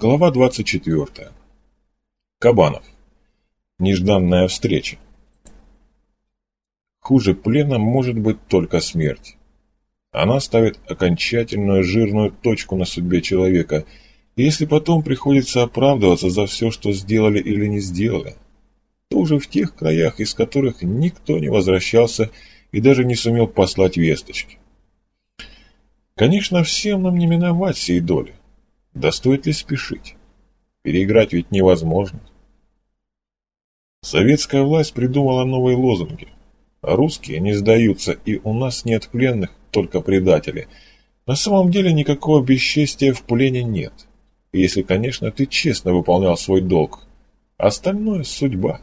Глава 24. Кабанов. Нежданная встреча. Хуже плена может быть только смерть. Она ставит окончательную жирную точку на судьбе человека, и если потом приходится оправдываться за все, что сделали или не сделали, то уже в тех краях, из которых никто не возвращался и даже не сумел послать весточки. Конечно, всем нам не миновать сей доли. Да стоит ли спешить? Переиграть ведь невозможно. Советская власть придумала новые лозунги. Русские не сдаются, и у нас нет пленных, только предатели. На самом деле никакого бесчестия в плене нет. Если, конечно, ты честно выполнял свой долг. Остальное – судьба.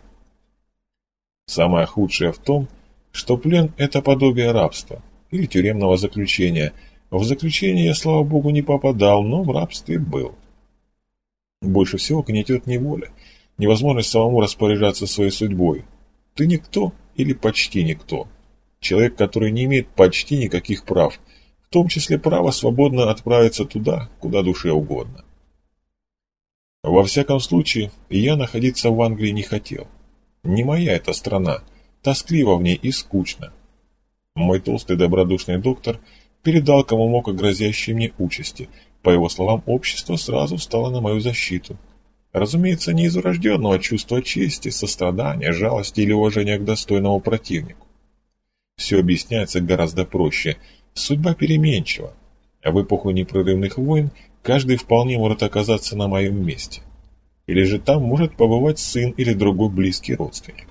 Самое худшее в том, что плен – это подобие рабства или тюремного заключения – в заключение я, слава богу, не попадал, но в рабстве был. Больше всего гнетет неволя, невозможность самому распоряжаться своей судьбой. Ты никто или почти никто. Человек, который не имеет почти никаких прав, в том числе право свободно отправиться туда, куда душе угодно. Во всяком случае, я находиться в Англии не хотел. Не моя эта страна, тоскливо в ней и скучно. Мой толстый добродушный доктор – передал кому мог о грозящей мне участи. По его словам, общество сразу встало на мою защиту. Разумеется, не из урожденного чувства чести, сострадания, жалости или уважения к достойному противнику. Все объясняется гораздо проще. Судьба переменчива. А в эпоху непрерывных войн каждый вполне может оказаться на моем месте. Или же там может побывать сын или другой близкий родственник.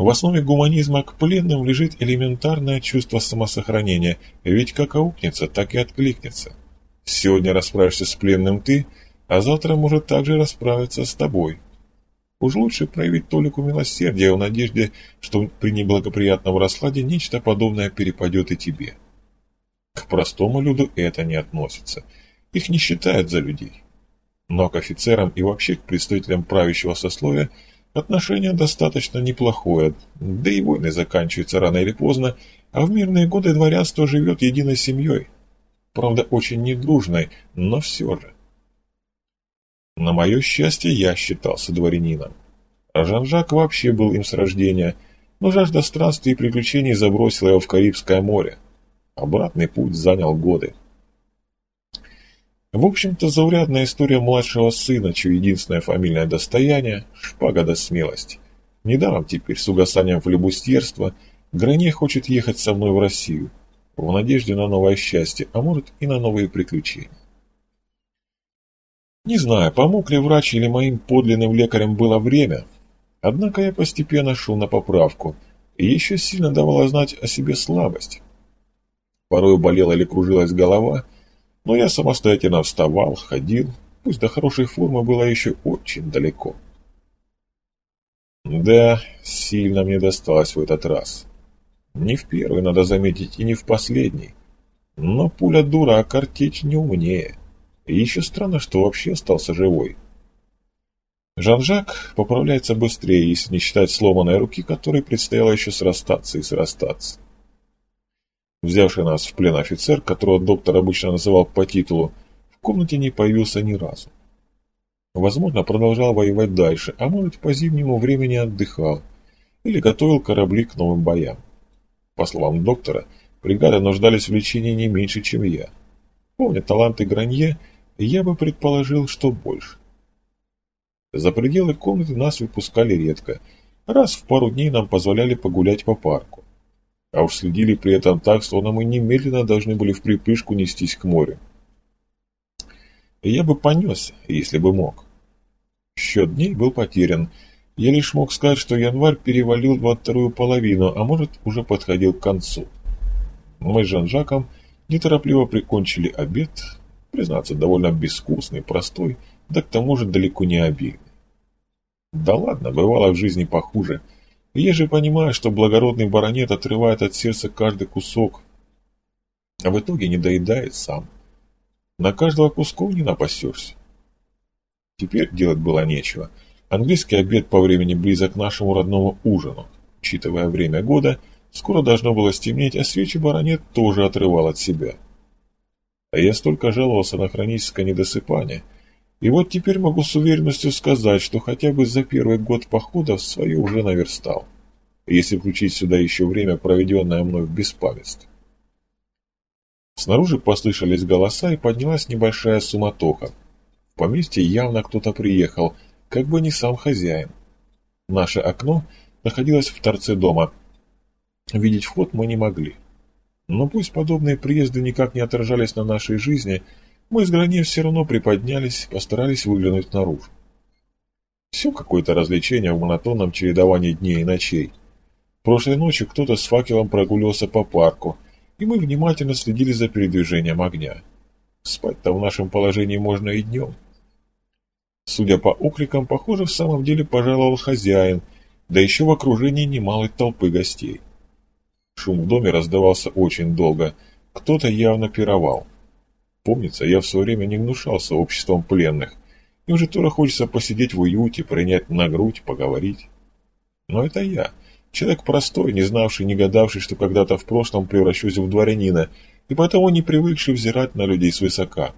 В основе гуманизма к пленным лежит элементарное чувство самосохранения, ведь как аукнется, так и откликнется. Сегодня расправишься с пленным ты, а завтра может также расправиться с тобой. Уж лучше проявить толику милосердия в надежде, что при неблагоприятном раскладе нечто подобное перепадет и тебе. К простому люду это не относится. Их не считают за людей. Но к офицерам и вообще к представителям правящего сословия – Отношение достаточно неплохое, да и войны заканчиваются рано или поздно, а в мирные годы дворянство живет единой семьей. Правда, очень недружной, но все же. На мое счастье, я считался дворянином. А Жан-Жак вообще был им с рождения, но жажда странствий и приключений забросила его в Карибское море. Обратный путь занял годы. В общем-то, заурядная история младшего сына, чье единственное фамильное достояние – шпага да смелость. Недаром теперь с угасанием флебустьерства Гране хочет ехать со мной в Россию, в надежде на новое счастье, а может и на новые приключения. Не знаю, помог ли врач или моим подлинным лекарям было время, однако я постепенно шел на поправку и еще сильно давала знать о себе слабость. Порой болела или кружилась голова – но я самостоятельно вставал, ходил, пусть до хорошей формы было еще очень далеко. Да, сильно мне досталось в этот раз. Не в первый, надо заметить, и не в последний. Но пуля дура, а картечь не умнее. И еще странно, что вообще остался живой. Жан-Жак поправляется быстрее, если не считать сломанной руки, которой предстояло еще срастаться и срастаться. Взявший нас в плен офицер, которого доктор обычно называл по титулу, в комнате не появился ни разу. Возможно, продолжал воевать дальше, а может, по зимнему времени отдыхал или готовил корабли к новым боям. По словам доктора, бригады нуждались в лечении не меньше, чем я. Помня таланты Гранье, я бы предположил, что больше. За пределы комнаты нас выпускали редко. Раз в пару дней нам позволяли погулять по парку а уж следили при этом так, словно мы немедленно должны были в припрыжку нестись к морю. И я бы понесся, если бы мог. Счет дней был потерян. Я лишь мог сказать, что январь перевалил во вторую половину, а может, уже подходил к концу. Мы с Жан-Жаком неторопливо прикончили обед, признаться, довольно безвкусный, простой, да к тому же далеко не обильный. Да ладно, бывало в жизни похуже – я же понимаю, что благородный баронет отрывает от сердца каждый кусок, а в итоге не доедает сам. На каждого кусков не напасешься. Теперь делать было нечего. Английский обед по времени близок к нашему родному ужину. Учитывая время года, скоро должно было стемнеть, а свечи баронет тоже отрывал от себя. А я столько жаловался на хроническое недосыпание, и вот теперь могу с уверенностью сказать, что хотя бы за первый год похода свое уже наверстал, если включить сюда еще время, проведенное мной в беспамятстве. Снаружи послышались голоса и поднялась небольшая суматоха. В поместье явно кто-то приехал, как бы не сам хозяин. Наше окно находилось в торце дома. Видеть вход мы не могли. Но пусть подобные приезды никак не отражались на нашей жизни, мы с границ все равно приподнялись, постарались выглянуть наружу. Все какое-то развлечение в монотонном чередовании дней и ночей. Прошлой ночью кто-то с факелом прогуливался по парку – и мы внимательно следили за передвижением огня. Спать-то в нашем положении можно и днем. Судя по окрикам, похоже, в самом деле пожаловал хозяин, да еще в окружении немалой толпы гостей. Шум в доме раздавался очень долго, кто-то явно пировал. Помнится, я в свое время не гнушался обществом пленных, и уже тоже хочется посидеть в уюте, принять на грудь, поговорить. Но это я. Человек простой, не знавший, не гадавший, что когда-то в прошлом превращусь в дворянина, и потому не привыкший взирать на людей свысока.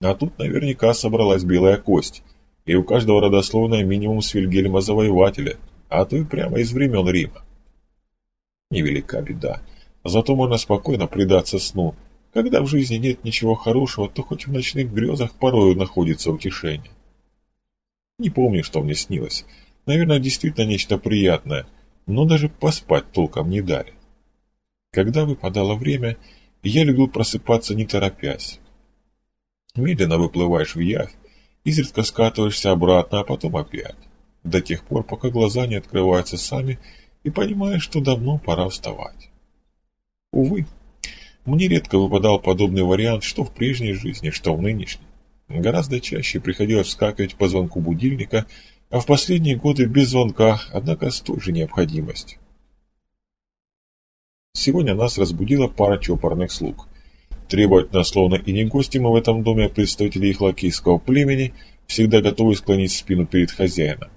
А тут наверняка собралась белая кость, и у каждого родословная минимум с Вильгельма Завоевателя, а то и прямо из времен Рима. Невелика беда, зато можно спокойно предаться сну. Когда в жизни нет ничего хорошего, то хоть в ночных грезах порою находится утешение. Не помню, что мне снилось. Наверное, действительно нечто приятное, но даже поспать толком не дали. Когда выпадало время, я любил просыпаться не торопясь. Медленно выплываешь в явь, изредка скатываешься обратно, а потом опять. До тех пор, пока глаза не открываются сами, и понимаешь, что давно пора вставать. Увы, мне редко выпадал подобный вариант что в прежней жизни, что в нынешней. Гораздо чаще приходилось вскакивать по звонку будильника – а в последние годы без звонка, однако с той же необходимостью. Сегодня нас разбудила пара чопорных слуг. Требовательно, словно и не гости мы в этом доме, представители их лакейского племени, всегда готовы склонить спину перед хозяином.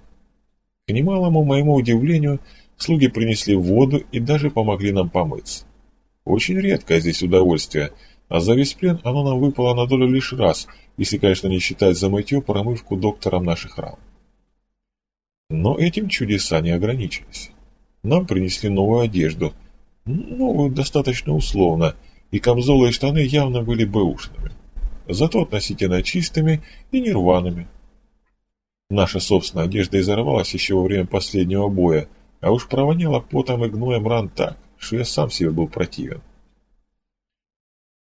К немалому моему удивлению, слуги принесли воду и даже помогли нам помыться. Очень редкое здесь удовольствие, а за весь плен оно нам выпало на долю лишь раз, если, конечно, не считать за мытье промывку доктором наших ран. Но этим чудеса не ограничились. Нам принесли новую одежду, новую достаточно условно, и камзолы и штаны явно были бэушными, зато относительно чистыми и нерваными. Наша собственная одежда изорвалась еще во время последнего боя, а уж провоняла потом и гноем ран так, что я сам себе был противен.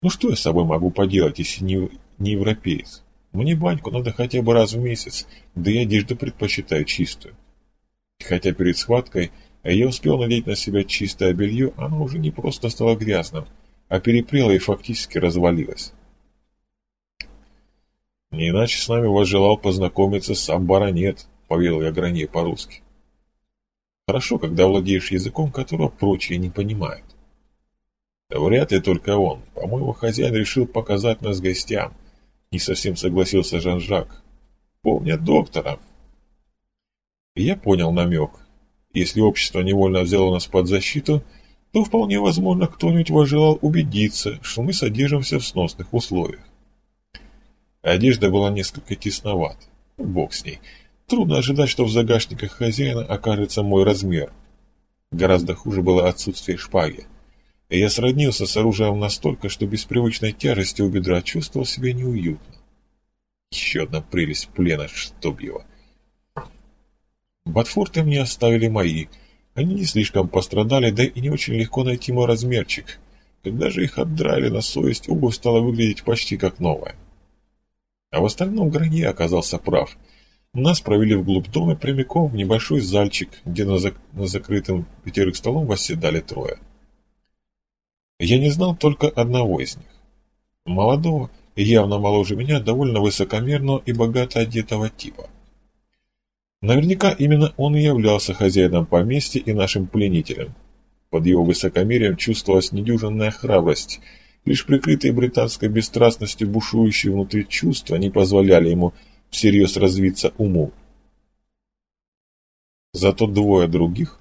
Ну что я с собой могу поделать, если не, не европеец? Мне баньку надо хотя бы раз в месяц, да и одежду предпочитаю чистую. Хотя перед схваткой я успел надеть на себя чистое белье, оно уже не просто стало грязным, а перепрело и фактически развалилось. «Не иначе с нами возжелал познакомиться сам баронет», — поведал я Гране по-русски. «Хорошо, когда владеешь языком, которого прочие не понимают». «Вряд ли только он. По-моему, хозяин решил показать нас гостям. Не совсем согласился Жан-Жак. Помнят доктора. Я понял намек. Если общество невольно взяло нас под защиту, то вполне возможно кто-нибудь возжелал убедиться, что мы содержимся в сносных условиях. Одежда была несколько тесновата. Бог с ней. Трудно ожидать, что в загашниках хозяина окажется мой размер. Гораздо хуже было отсутствие шпаги я сроднился с оружием настолько, что без привычной тяжести у бедра чувствовал себя неуютно. Еще одна прелесть плена, чтоб его. Ботфорты мне оставили мои. Они не слишком пострадали, да и не очень легко найти мой размерчик. Когда же их отдрали на совесть, обувь стала выглядеть почти как новая. А в остальном Гранье оказался прав. Нас провели вглубь дома прямиком в небольшой зальчик, где на, зак на закрытом пятерых столом восседали трое. Я не знал только одного из них. Молодого, явно моложе меня, довольно высокомерного и богато одетого типа. Наверняка именно он и являлся хозяином поместья и нашим пленителем. Под его высокомерием чувствовалась недюжинная храбрость, лишь прикрытые британской бесстрастностью бушующие внутри чувства не позволяли ему всерьез развиться уму. Зато двое других...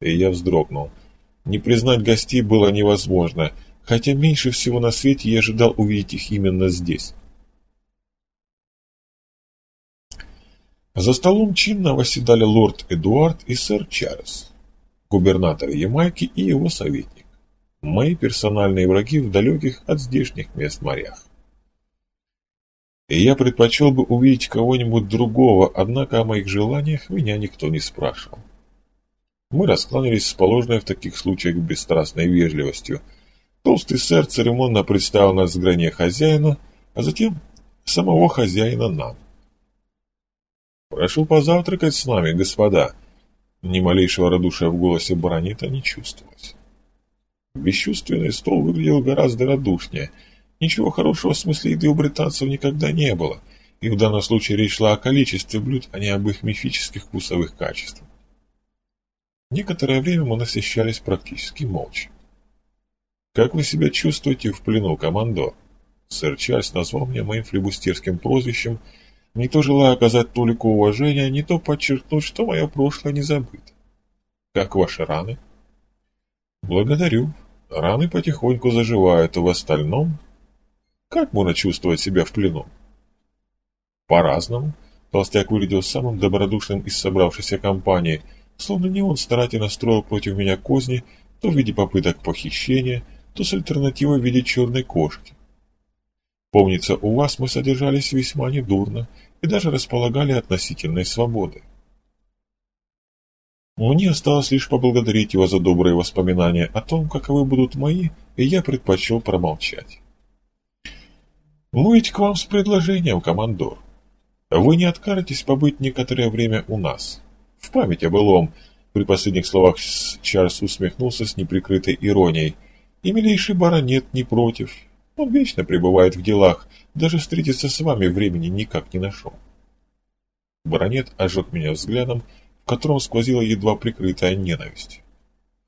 И я вздрогнул. Не признать гостей было невозможно, хотя меньше всего на свете я ожидал увидеть их именно здесь. За столом чинно восседали лорд Эдуард и сэр Чарльз, губернатор Ямайки и его советник, мои персональные враги в далеких от здешних мест морях. И я предпочел бы увидеть кого-нибудь другого, однако о моих желаниях меня никто не спрашивал. Мы раскланялись с положенной в таких случаях бесстрастной вежливостью. Толстый сэр церемонно представил нас с грани хозяина, а затем самого хозяина нам. «Прошу позавтракать с нами, господа!» Ни малейшего радушия в голосе баронета не чувствовалось. Бесчувственный стол выглядел гораздо радушнее. Ничего хорошего в смысле еды у британцев никогда не было, и в данном случае речь шла о количестве блюд, а не об их мифических вкусовых качествах. Некоторое время мы насыщались практически молча. «Как вы себя чувствуете в плену, командор?» Сэр Чарльз назвал меня моим флебустерским прозвищем, не то желая оказать толику уважения, не то подчеркнуть, что мое прошлое не забыто. «Как ваши раны?» «Благодарю. Раны потихоньку заживают, а в остальном...» «Как можно чувствовать себя в плену?» «По-разному». Толстяк выглядел самым добродушным из собравшейся компании – Словно не он старательно строил против меня козни, то в виде попыток похищения, то с альтернативой в виде черной кошки. Помнится, у вас мы содержались весьма недурно и даже располагали относительной свободой. Мне осталось лишь поблагодарить его за добрые воспоминания о том, каковы будут мои, и я предпочел промолчать. «Мы ведь к вам с предложением, командор. Вы не откажетесь побыть некоторое время у нас?» В память о былом. При последних словах Чарльз усмехнулся с неприкрытой иронией. И милейший баронет не против. Он вечно пребывает в делах, даже встретиться с вами времени никак не нашел. Баронет ожег меня взглядом, в котором сквозила едва прикрытая ненависть.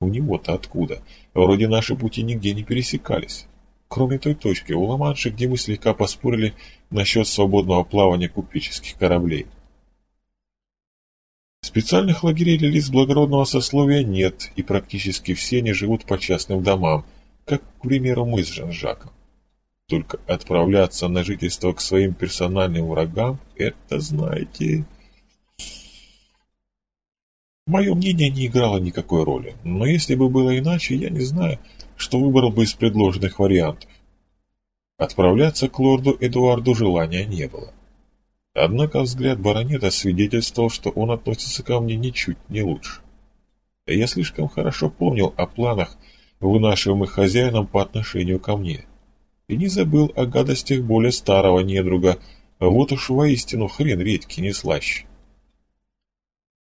У него-то откуда? Вроде наши пути нигде не пересекались. Кроме той точки у ла где мы слегка поспорили насчет свободного плавания купеческих кораблей. Специальных лагерей для лиц благородного сословия нет, и практически все они живут по частным домам, как, к примеру, мы с Жан-Жаком. Только отправляться на жительство к своим персональным врагам – это, знаете... Мое мнение не играло никакой роли, но если бы было иначе, я не знаю, что выбрал бы из предложенных вариантов. Отправляться к лорду Эдуарду желания не было. Однако взгляд баронета свидетельствовал, что он относится ко мне ничуть не лучше. Я слишком хорошо помнил о планах, вынашиваемых хозяином по отношению ко мне, и не забыл о гадостях более старого недруга, вот уж воистину хрен редкий не слаще.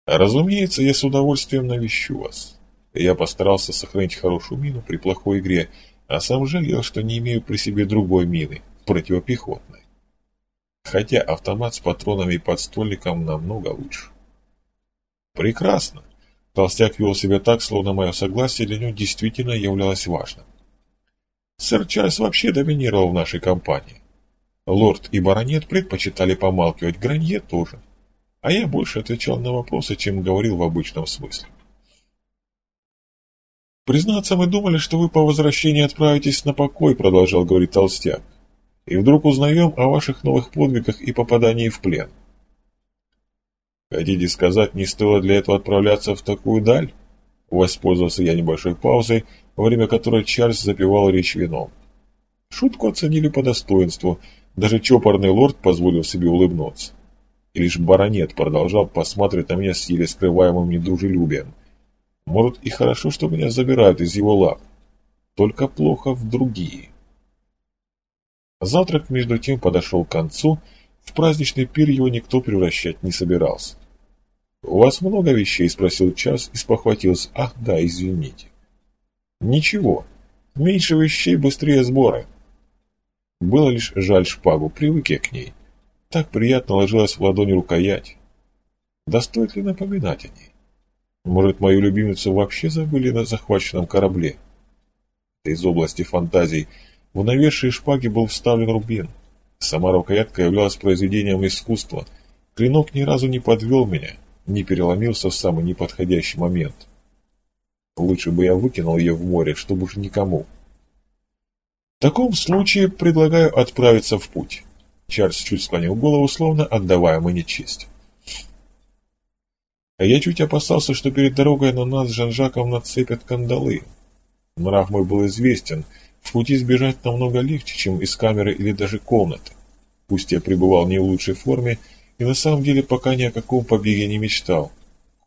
Разумеется, я с удовольствием навещу вас. Я постарался сохранить хорошую мину при плохой игре, а сам жалел, что не имею при себе другой мины, противопехотной хотя автомат с патронами и подствольником намного лучше. Прекрасно. Толстяк вел себя так, словно мое согласие для него действительно являлось важным. Сэр Чарльз вообще доминировал в нашей компании. Лорд и баронет предпочитали помалкивать, Гранье тоже. А я больше отвечал на вопросы, чем говорил в обычном смысле. «Признаться, мы думали, что вы по возвращении отправитесь на покой», — продолжал говорить Толстяк и вдруг узнаем о ваших новых подвигах и попадании в плен. Хотите сказать, не стоило для этого отправляться в такую даль? Воспользовался я небольшой паузой, во время которой Чарльз запивал речь вином. Шутку оценили по достоинству, даже чопорный лорд позволил себе улыбнуться. И лишь баронет продолжал посматривать на меня с еле скрываемым недружелюбием. Может, и хорошо, что меня забирают из его лап. Только плохо в другие. Завтрак, между тем, подошел к концу, в праздничный пир его никто превращать не собирался. «У вас много вещей?» – спросил Час и спохватился. «Ах, да, извините». «Ничего. Меньше вещей, быстрее сборы». Было лишь жаль шпагу, привык я к ней. Так приятно ложилась в ладони рукоять. Да стоит ли напоминать о ней? Может, мою любимицу вообще забыли на захваченном корабле? Из области фантазий – в навершие шпаги был вставлен рубин. Сама рукоятка являлась произведением искусства. Клинок ни разу не подвел меня, не переломился в самый неподходящий момент. Лучше бы я выкинул ее в море, чтобы уж никому. таком случае предлагаю отправиться в путь. Чарльз чуть склонил голову, словно отдавая мне честь. А я чуть опасался, что перед дорогой на нас с Жан-Жаком нацепят кандалы. Нрав мой был известен, в пути сбежать намного легче, чем из камеры или даже комнаты. Пусть я пребывал не в лучшей форме, и на самом деле пока ни о каком побеге не мечтал.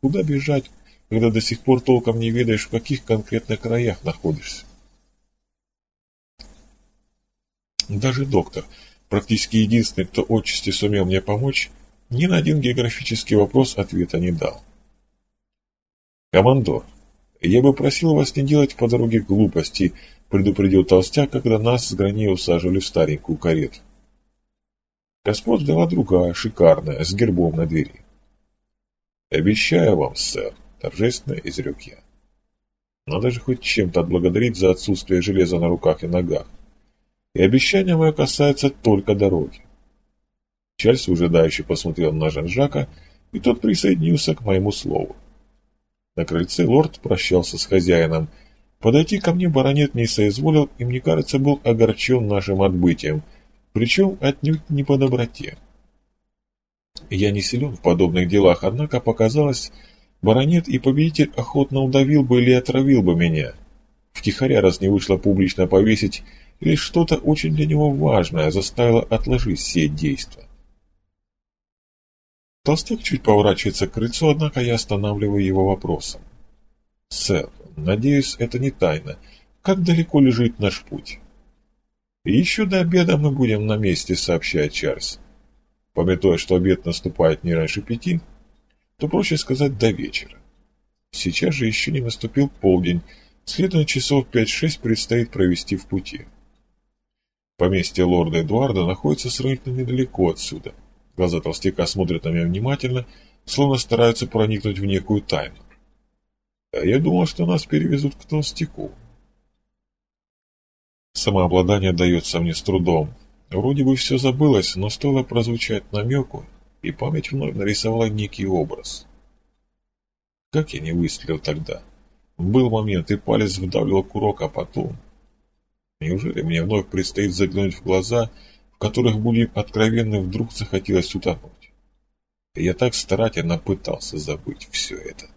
Куда бежать, когда до сих пор толком не ведаешь, в каких конкретно краях находишься? Даже доктор, практически единственный, кто отчасти сумел мне помочь, ни на один географический вопрос ответа не дал. «Командор, я бы просил вас не делать по дороге глупостей», предупредил толстяк, когда нас с Грани усаживали в старенькую карету. Господ ждала другая, шикарная, с гербом на двери. «Обещаю вам, сэр», — торжественно изрек я. «Надо же хоть чем-то отблагодарить за отсутствие железа на руках и ногах. И обещание мое касается только дороги». Чарльз выжидающе посмотрел на Жан-Жака, и тот присоединился к моему слову. На крыльце лорд прощался с хозяином. Подойти ко мне баронет не соизволил, и, мне кажется, был огорчен нашим отбытием, причем отнюдь не по доброте. Я не силен в подобных делах, однако показалось, баронет и победитель охотно удавил бы или отравил бы меня. Втихаря, раз не вышло публично повесить, или что-то очень для него важное заставило отложить все действия. Толстяк чуть поворачивается к крыльцу, однако я останавливаю его вопросом. «Сэр, надеюсь, это не тайна. Как далеко лежит наш путь?» «Еще до обеда мы будем на месте», — сообщает Чарльз. Пометуя, что обед наступает не раньше пяти, то проще сказать до вечера. Сейчас же еще не наступил полдень, следовательно, часов пять-шесть предстоит провести в пути. Поместье лорда Эдуарда находится сравнительно недалеко отсюда — Глаза толстяка смотрят на меня внимательно, словно стараются проникнуть в некую тайну. А я думал, что нас перевезут к толстяку. Самообладание дается мне с трудом. Вроде бы все забылось, но стоило прозвучать намеку, и память вновь нарисовала некий образ. Как я не выстрелил тогда? Был момент, и палец вдавливал курок, а потом... Неужели мне вновь предстоит заглянуть в глаза в которых будем откровенны, вдруг захотелось утонуть. Я так старательно пытался забыть все это.